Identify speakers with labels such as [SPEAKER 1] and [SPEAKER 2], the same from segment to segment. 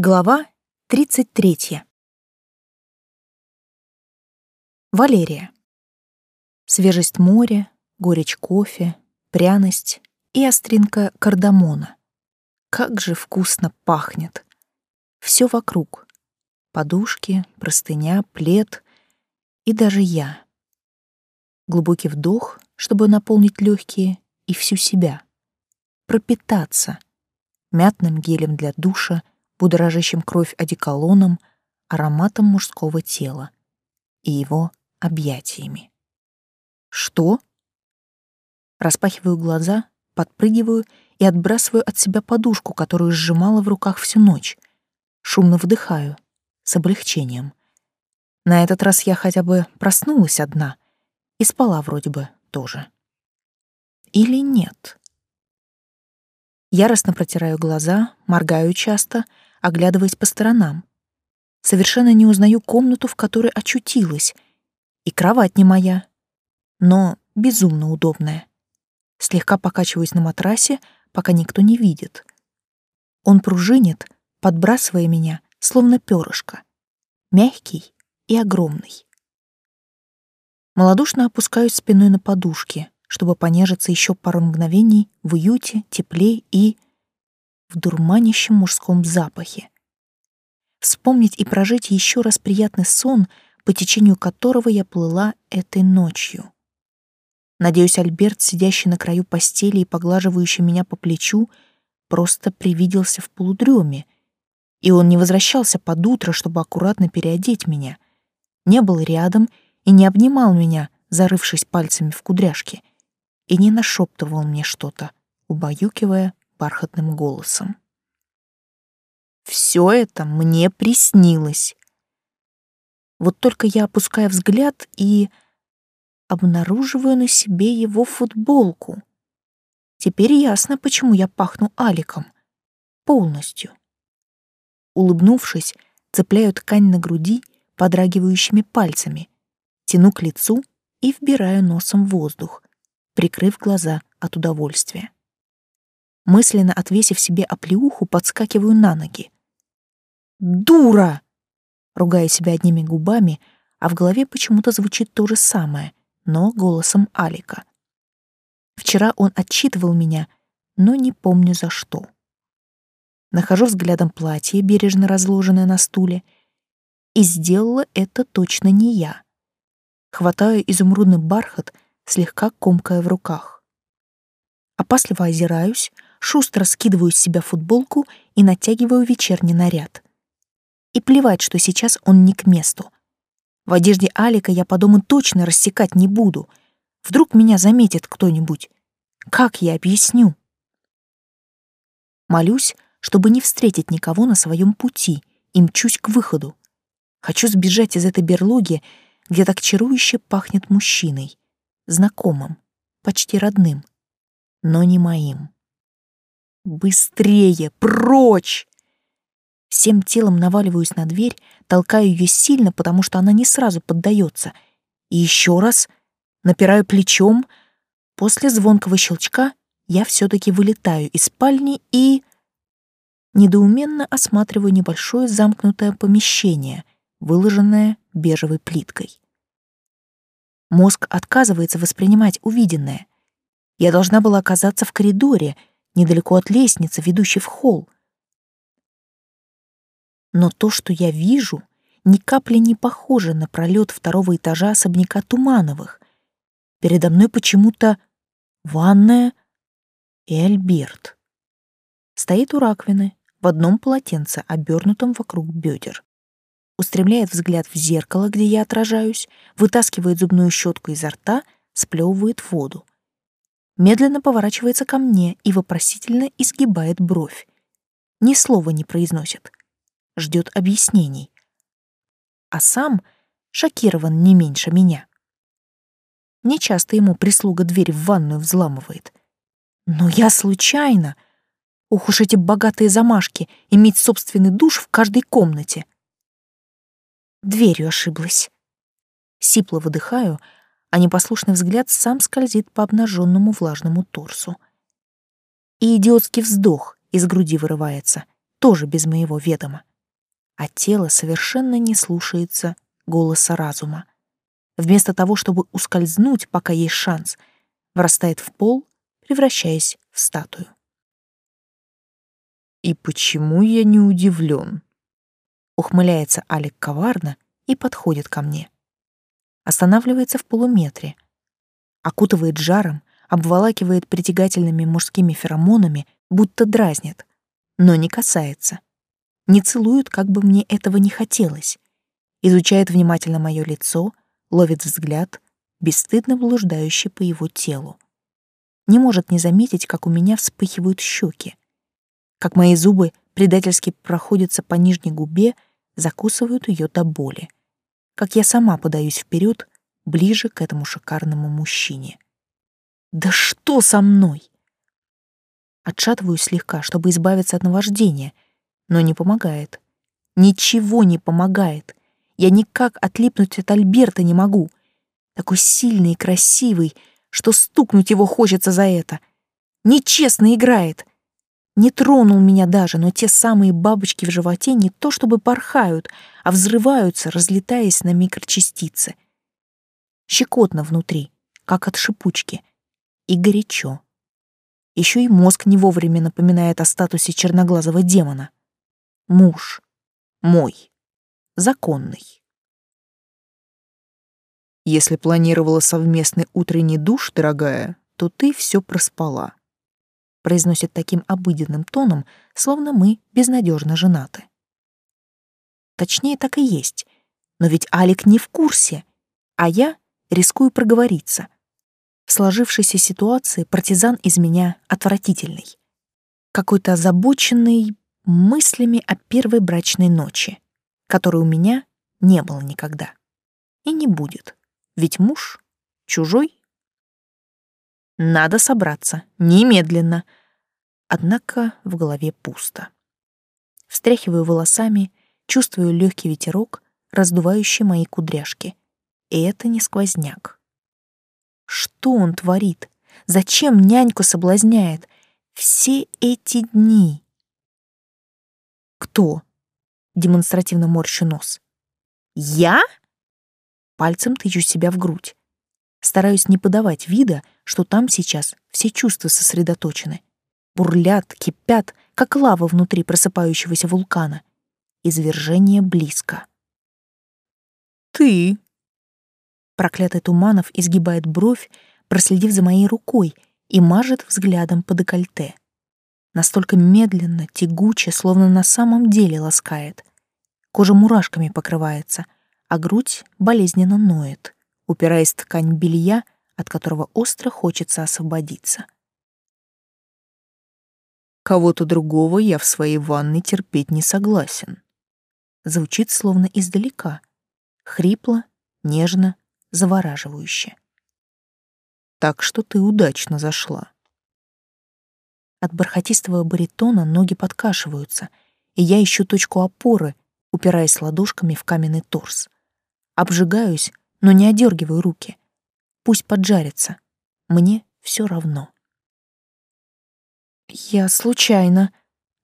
[SPEAKER 1] Глава 33. Валерия. Свежесть моря, горечь кофе, пряность и остринка кардамона. Как же вкусно пахнет. Все вокруг. Подушки, простыня, плед и даже я. Глубокий вдох, чтобы наполнить легкие и всю себя. Пропитаться мятным гелем для душа — будоражащим кровь одеколоном, ароматом мужского тела и его объятиями. Что? Распахиваю глаза, подпрыгиваю и отбрасываю от себя подушку, которую сжимала в руках всю ночь. Шумно вдыхаю, с облегчением. На этот раз я хотя бы проснулась одна и спала вроде бы тоже. Или нет? Яростно протираю глаза, моргаю часто — оглядываясь по сторонам. Совершенно не узнаю комнату, в которой очутилась. И кровать не моя, но безумно удобная. Слегка покачиваюсь на матрасе, пока никто не видит. Он пружинит, подбрасывая меня, словно перышко. Мягкий и огромный. Молодушно опускаюсь спиной на подушки, чтобы понежиться еще пару мгновений в уюте, тепле и в дурманящем мужском запахе. Вспомнить и прожить еще раз приятный сон, по течению которого я плыла этой ночью. Надеюсь, Альберт, сидящий на краю постели и поглаживающий меня по плечу, просто привиделся в полудреме, и он не возвращался под утро, чтобы аккуратно переодеть меня, не был рядом и не обнимал меня, зарывшись пальцами в кудряшки, и не нашептывал мне что-то, убаюкивая бархатным голосом. Все это мне приснилось. Вот только я опускаю взгляд и обнаруживаю на себе его футболку. Теперь ясно, почему я пахну аликом. Полностью. Улыбнувшись, цепляю ткань на груди подрагивающими пальцами, тяну к лицу и вбираю носом воздух, прикрыв глаза от удовольствия. Мысленно отвесив себе оплеуху, подскакиваю на ноги. «Дура!» Ругая себя одними губами, а в голове почему-то звучит то же самое, но голосом Алика. Вчера он отчитывал меня, но не помню за что. Нахожу взглядом платье, бережно разложенное на стуле, и сделала это точно не я. Хватаю изумрудный бархат, слегка комкая в руках. Опасливо озираюсь, шустро скидываю с себя футболку и натягиваю вечерний наряд. И плевать, что сейчас он не к месту. В одежде Алика я по дому точно рассекать не буду. Вдруг меня заметит кто-нибудь. Как я объясню? Молюсь, чтобы не встретить никого на своем пути, и мчусь к выходу. Хочу сбежать из этой берлоги, где так чарующе пахнет мужчиной, знакомым, почти родным, но не моим. Быстрее, прочь! Всем телом наваливаюсь на дверь, толкаю ее сильно, потому что она не сразу поддается. И еще раз напираю плечом. После звонкого щелчка я все-таки вылетаю из спальни и... Недоуменно осматриваю небольшое замкнутое помещение, выложенное бежевой плиткой. Мозг отказывается воспринимать увиденное. Я должна была оказаться в коридоре — недалеко от лестницы, ведущей в холл. Но то, что я вижу, ни капли не похоже на пролет второго этажа особняка Тумановых. Передо мной почему-то ванная и Альберт. Стоит у раковины в одном полотенце, обернутом вокруг бедер. Устремляет взгляд в зеркало, где я отражаюсь, вытаскивает зубную щетку изо рта, сплевывает воду медленно поворачивается ко мне и вопросительно изгибает бровь. Ни слова не произносит. Ждет объяснений. А сам шокирован не меньше меня. Нечасто ему прислуга дверь в ванную взламывает. Но я случайно. Ух уж эти богатые замашки, иметь собственный душ в каждой комнате. Дверью ошиблась. Сипло выдыхаю, а непослушный взгляд сам скользит по обнаженному влажному торсу. И идиотский вздох из груди вырывается, тоже без моего ведома. А тело совершенно не слушается голоса разума. Вместо того, чтобы ускользнуть, пока есть шанс, врастает в пол, превращаясь в статую.
[SPEAKER 2] «И почему я не удивлен?»
[SPEAKER 1] Ухмыляется Алик коварно и подходит ко мне. Останавливается в полуметре. Окутывает жаром, обволакивает притягательными мужскими феромонами, будто дразнит, но не касается. Не целует, как бы мне этого не хотелось. Изучает внимательно мое лицо, ловит взгляд, бесстыдно блуждающий по его телу. Не может не заметить, как у меня вспыхивают щеки, как мои зубы предательски проходятся по нижней губе, закусывают ее до боли, как я сама подаюсь вперед, ближе к этому шикарному мужчине. Да что со мной? Отшатываюсь слегка, чтобы избавиться от наваждения, но не помогает. Ничего не помогает. Я никак отлипнуть от Альберта не могу. Такой сильный и красивый, что стукнуть его хочется за это. Нечестно играет. Не тронул меня даже, но те самые бабочки в животе не то чтобы порхают, а взрываются, разлетаясь на микрочастицы. Щекотно внутри, как от шипучки. И горячо. Еще и мозг не вовремя напоминает о статусе черноглазого демона. Муж. Мой. Законный.
[SPEAKER 2] Если планировала совместный утренний душ, дорогая, то ты все проспала произносит таким обыденным тоном, словно мы безнадежно женаты.
[SPEAKER 1] Точнее, так и есть. Но ведь Алик не в курсе, а я рискую проговориться. В сложившейся ситуации партизан из меня отвратительный. Какой-то озабоченный мыслями о первой брачной ночи, которой у меня не было никогда. И не будет, ведь муж чужой. Надо собраться, немедленно — Однако в голове пусто. Встряхиваю волосами, чувствую легкий ветерок, раздувающий мои кудряшки. И это не сквозняк. Что он творит? Зачем няньку соблазняет? Все эти дни. Кто? Демонстративно морщу нос. Я? Пальцем тычу себя в грудь. Стараюсь не подавать вида, что там сейчас все чувства сосредоточены бурлят, кипят, как лава внутри просыпающегося вулкана. Извержение близко.
[SPEAKER 2] «Ты!»
[SPEAKER 1] Проклятый Туманов изгибает бровь, проследив за моей рукой, и мажет взглядом по декольте. Настолько медленно, тягуче, словно на самом деле ласкает. Кожа мурашками покрывается, а грудь болезненно ноет, упираясь в ткань белья, от которого остро хочется освободиться.
[SPEAKER 2] Кого-то другого я в своей ванной терпеть не согласен.
[SPEAKER 1] Звучит словно издалека. Хрипло, нежно, завораживающе.
[SPEAKER 2] Так что ты удачно зашла.
[SPEAKER 1] От бархатистого баритона ноги подкашиваются, и я ищу точку опоры, упираясь ладошками в каменный торс. Обжигаюсь, но не одергиваю руки. Пусть поджарится. Мне все равно. Я случайно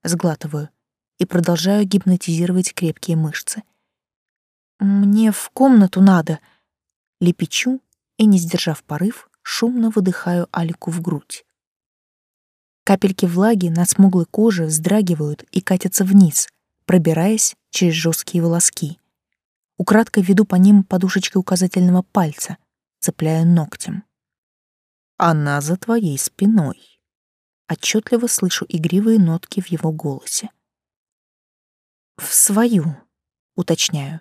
[SPEAKER 1] сглатываю и продолжаю гипнотизировать крепкие мышцы. Мне в комнату надо. Лепечу и, не сдержав порыв, шумно выдыхаю Алику в грудь. Капельки влаги на смуглой коже вздрагивают и катятся вниз, пробираясь через жесткие волоски. Украдкой веду по ним подушечкой указательного пальца, цепляя ногтем.
[SPEAKER 2] «Она за твоей спиной»,
[SPEAKER 1] Отчетливо слышу игривые нотки в его голосе. «В свою», — уточняю,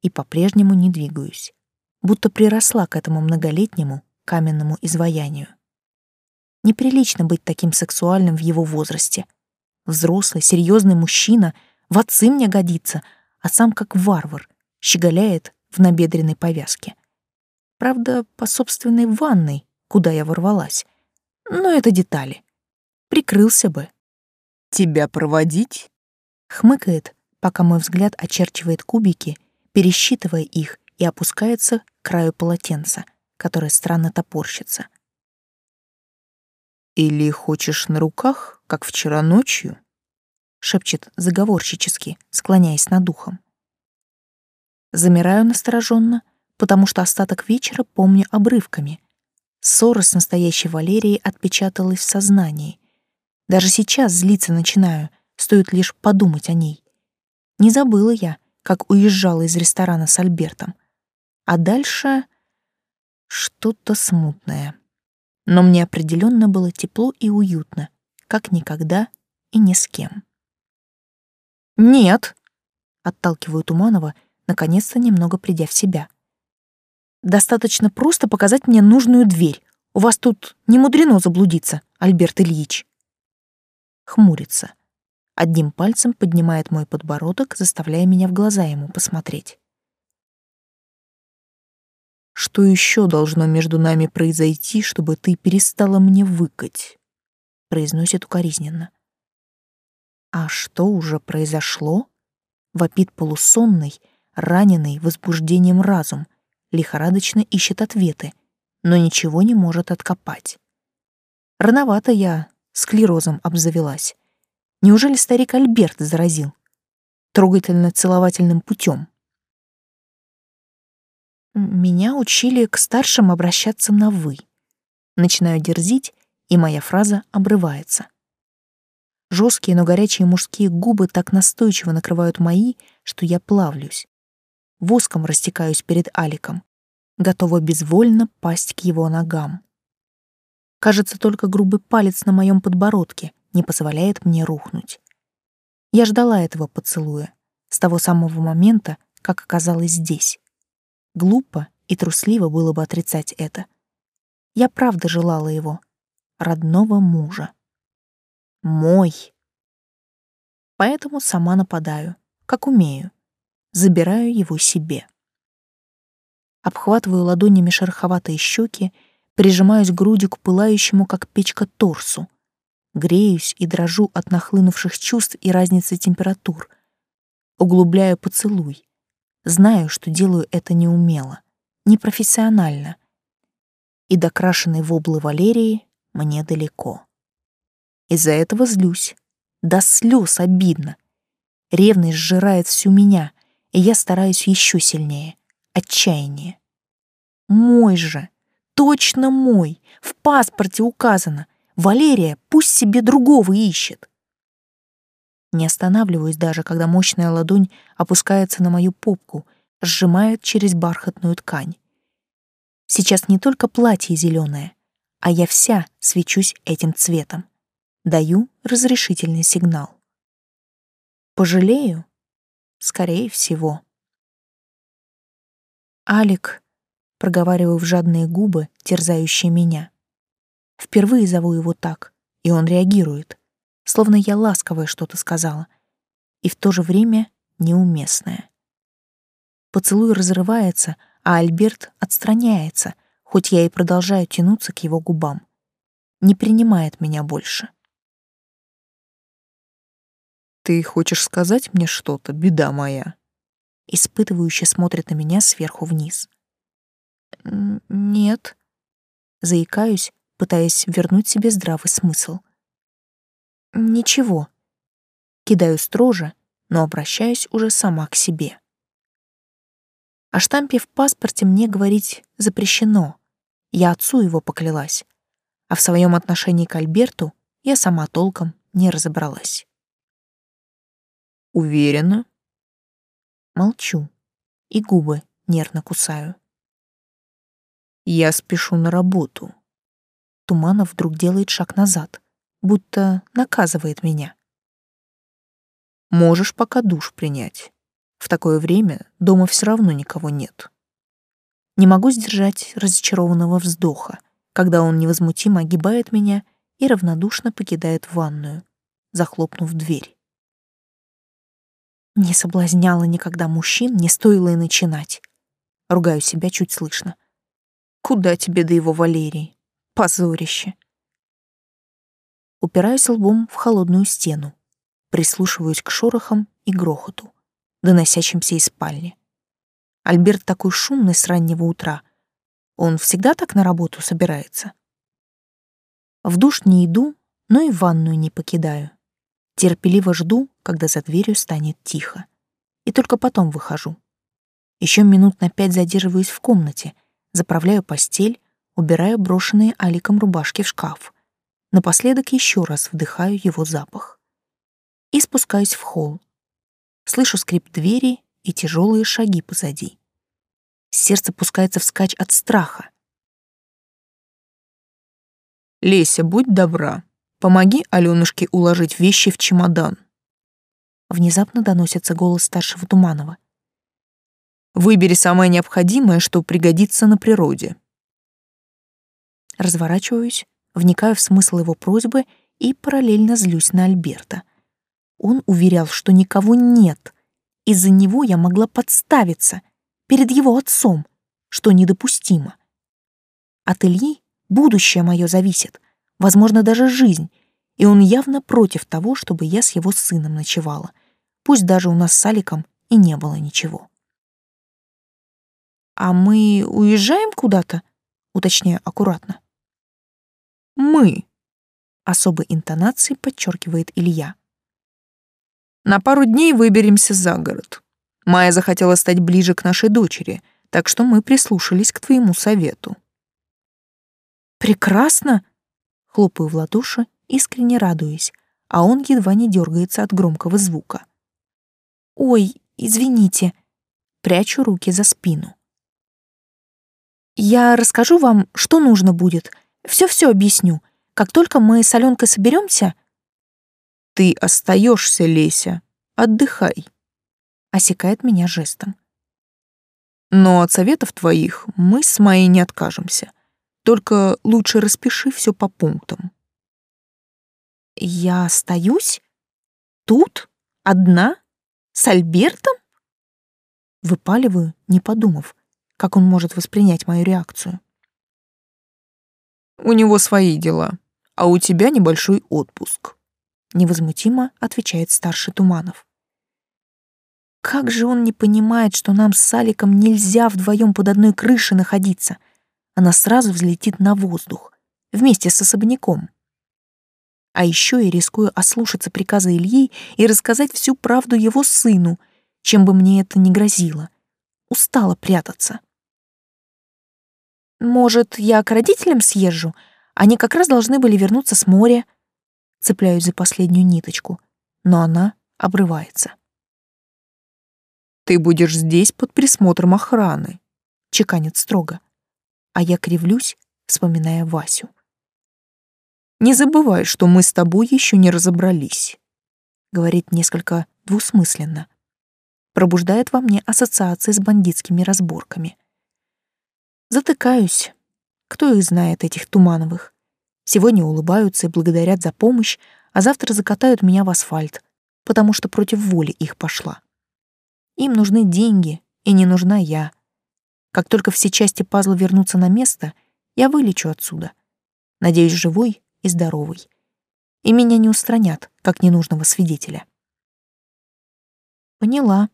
[SPEAKER 1] и по-прежнему не двигаюсь, будто приросла к этому многолетнему каменному изваянию. Неприлично быть таким сексуальным в его возрасте. Взрослый, серьезный мужчина в отцы мне годится, а сам как варвар, щеголяет в набедренной повязке. Правда, по собственной ванной, куда я ворвалась. Но это детали прикрылся бы.
[SPEAKER 2] Тебя проводить?
[SPEAKER 1] Хмыкает, пока мой взгляд очерчивает кубики, пересчитывая их и опускается к краю полотенца, которое странно топорщится.
[SPEAKER 2] Или хочешь на руках, как вчера ночью?
[SPEAKER 1] шепчет заговорщически, склоняясь над духом. Замираю настороженно, потому что остаток вечера помню обрывками. Ссора с настоящей Валерией отпечаталась в сознании. Даже сейчас злиться начинаю, стоит лишь подумать о ней. Не забыла я, как уезжала из ресторана с Альбертом. А дальше что-то смутное. Но мне определенно было тепло и уютно, как никогда и ни с кем. «Нет!» — отталкиваю Туманова, наконец-то немного придя в себя. «Достаточно просто показать мне нужную дверь. У вас тут не мудрено заблудиться, Альберт Ильич». Хмурится. Одним пальцем поднимает мой подбородок, заставляя меня в глаза ему посмотреть.
[SPEAKER 2] Что еще должно между нами произойти, чтобы ты перестала мне выкать? произносит укоризненно.
[SPEAKER 1] А что уже произошло? Вопит полусонный, раненый возбуждением разум, лихорадочно ищет ответы, но ничего не может откопать. Рановато я склерозом обзавелась. Неужели старик Альберт заразил? Трогательно-целовательным путем. Меня учили к старшим обращаться на «вы». Начинаю дерзить, и моя фраза обрывается. Жесткие, но горячие мужские губы так настойчиво накрывают мои, что я плавлюсь. Воском растекаюсь перед Аликом, готова безвольно пасть к его ногам. Кажется, только грубый палец на моем подбородке не позволяет мне рухнуть. Я ждала этого поцелуя с того самого момента, как оказалась здесь. Глупо и трусливо было бы отрицать это. Я правда желала его, родного мужа. Мой. Поэтому сама нападаю, как умею. Забираю его себе. Обхватываю ладонями шероховатые щеки, прижимаюсь грудью к пылающему, как печка, торсу — греюсь и дрожу от нахлынувших чувств и разницы температур. Углубляю поцелуй. Знаю, что делаю это неумело, непрофессионально. И до крашеной воблы Валерии мне далеко. Из-за этого злюсь. До слез обидно. Ревность сжирает всю меня, и я стараюсь еще сильнее. Отчаяние. Мой же, точно мой, в паспорте указано — Валерия пусть себе другого ищет. Не останавливаюсь даже, когда мощная ладонь опускается на мою попку, сжимает через бархатную ткань. Сейчас не только платье зеленое, а я вся свечусь этим цветом. Даю разрешительный сигнал. Пожалею? Скорее всего. Алик, проговариваю в жадные губы, терзающие меня. Впервые зову его так, и он реагирует, словно я ласковое что-то сказала, и в то же время неуместное. Поцелуй разрывается, а Альберт отстраняется, хоть я и продолжаю тянуться к его губам. Не принимает меня больше.
[SPEAKER 2] «Ты хочешь сказать мне что-то, беда моя?»
[SPEAKER 1] Испытывающе смотрит на меня сверху вниз. «Нет». Заикаюсь, пытаясь вернуть себе здравый смысл. «Ничего». Кидаю строже, но обращаюсь уже сама к себе. О штампе в паспорте мне говорить запрещено. Я отцу его поклялась. А в своем отношении к Альберту я сама толком не разобралась.
[SPEAKER 2] «Уверена?»
[SPEAKER 1] Молчу и губы нервно кусаю.
[SPEAKER 2] «Я спешу на работу»,
[SPEAKER 1] Туманов вдруг делает шаг назад, будто наказывает меня.
[SPEAKER 2] Можешь пока душ принять. В такое время дома все равно никого нет.
[SPEAKER 1] Не могу сдержать разочарованного вздоха, когда он невозмутимо огибает меня и равнодушно покидает ванную, захлопнув дверь. Не соблазняла никогда мужчин, не стоило и начинать. Ругаю себя чуть слышно. Куда тебе до его Валерии? Позорище. Упираюсь лбом в холодную стену, прислушиваюсь к шорохам и грохоту, доносящимся из спальни. Альберт такой шумный с раннего утра. Он всегда так на работу собирается. В душ не иду, но и ванную не покидаю. Терпеливо жду, когда за дверью станет тихо. И только потом выхожу. Еще минут на пять задерживаюсь в комнате, заправляю постель, убираю брошенные Аликом рубашки в шкаф. Напоследок еще раз вдыхаю его запах. И спускаюсь в холл. Слышу скрип двери и тяжелые шаги позади. Сердце пускается вскачь от страха.
[SPEAKER 2] «Леся, будь добра, помоги Алёнушке уложить вещи в чемодан».
[SPEAKER 1] Внезапно доносится голос старшего Туманова.
[SPEAKER 2] «Выбери самое необходимое, что пригодится на природе».
[SPEAKER 1] Разворачиваюсь, вникаю в смысл его просьбы и параллельно злюсь на Альберта. Он уверял, что никого нет. Из-за него я могла подставиться перед его отцом, что недопустимо. От Ильи Будущее мое зависит, возможно, даже жизнь, и он явно против того, чтобы я с его сыном ночевала, пусть даже у нас с Аликом и не было ничего. «А мы уезжаем куда-то?» — уточняю аккуратно.
[SPEAKER 2] «Мы», —
[SPEAKER 1] особой интонацией подчеркивает Илья.
[SPEAKER 2] «На пару дней выберемся за город. Майя захотела стать ближе к нашей дочери, так что мы прислушались к твоему совету».
[SPEAKER 1] Прекрасно! Хлопаю в ладоши, искренне радуюсь, а он едва не дергается от громкого звука. Ой, извините. Прячу руки за спину. Я расскажу вам, что нужно будет. Все-все объясню. Как только мы с Аленкой соберемся.
[SPEAKER 2] Ты остаешься, Леся. Отдыхай.
[SPEAKER 1] Осекает меня жестом.
[SPEAKER 2] Но от советов твоих мы с Майей не откажемся. Только лучше распиши все по пунктам.
[SPEAKER 1] Я остаюсь? Тут? Одна? С Альбертом? Выпаливаю, не подумав, как он может воспринять мою реакцию.
[SPEAKER 2] У него свои дела, а у тебя небольшой отпуск.
[SPEAKER 1] Невозмутимо отвечает старший Туманов. Как же он не понимает, что нам с Саликом нельзя вдвоем под одной крышей находиться — она сразу взлетит на воздух, вместе с особняком. А еще я рискую ослушаться приказа Ильи и рассказать всю правду его сыну, чем бы мне это ни грозило. Устала прятаться. Может, я к родителям съезжу? Они как раз должны были вернуться с моря. Цепляюсь за последнюю ниточку, но она обрывается.
[SPEAKER 2] Ты будешь здесь под присмотром охраны, чеканит строго
[SPEAKER 1] а я кривлюсь, вспоминая Васю.
[SPEAKER 2] «Не забывай, что мы с тобой еще не разобрались», —
[SPEAKER 1] говорит несколько двусмысленно. Пробуждает во мне ассоциации с бандитскими разборками. Затыкаюсь. Кто их знает, этих Тумановых? Сегодня улыбаются и благодарят за помощь, а завтра закатают меня в асфальт, потому что против воли их пошла. Им нужны деньги, и не нужна я. Как только все части пазла вернутся на место, я вылечу отсюда. Надеюсь, живой и здоровый. И меня не устранят, как ненужного свидетеля. Поняла.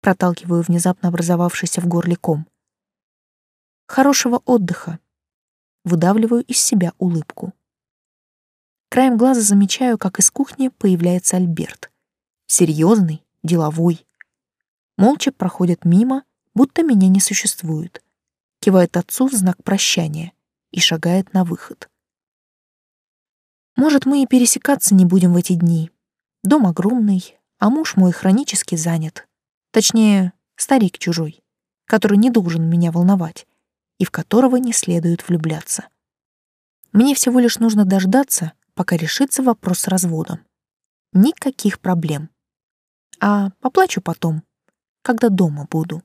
[SPEAKER 1] Проталкиваю внезапно образовавшийся в горле ком. Хорошего отдыха. Выдавливаю из себя улыбку. Краем глаза замечаю, как из кухни появляется Альберт. Серьезный, деловой. Молча проходит мимо, будто меня не существует, кивает отцу в знак прощания и шагает на выход. Может, мы и пересекаться не будем в эти дни. Дом огромный, а муж мой хронически занят. Точнее, старик чужой, который не должен меня волновать и в которого не следует влюбляться. Мне всего лишь нужно дождаться, пока решится вопрос с разводом. Никаких проблем. А поплачу потом, когда дома буду.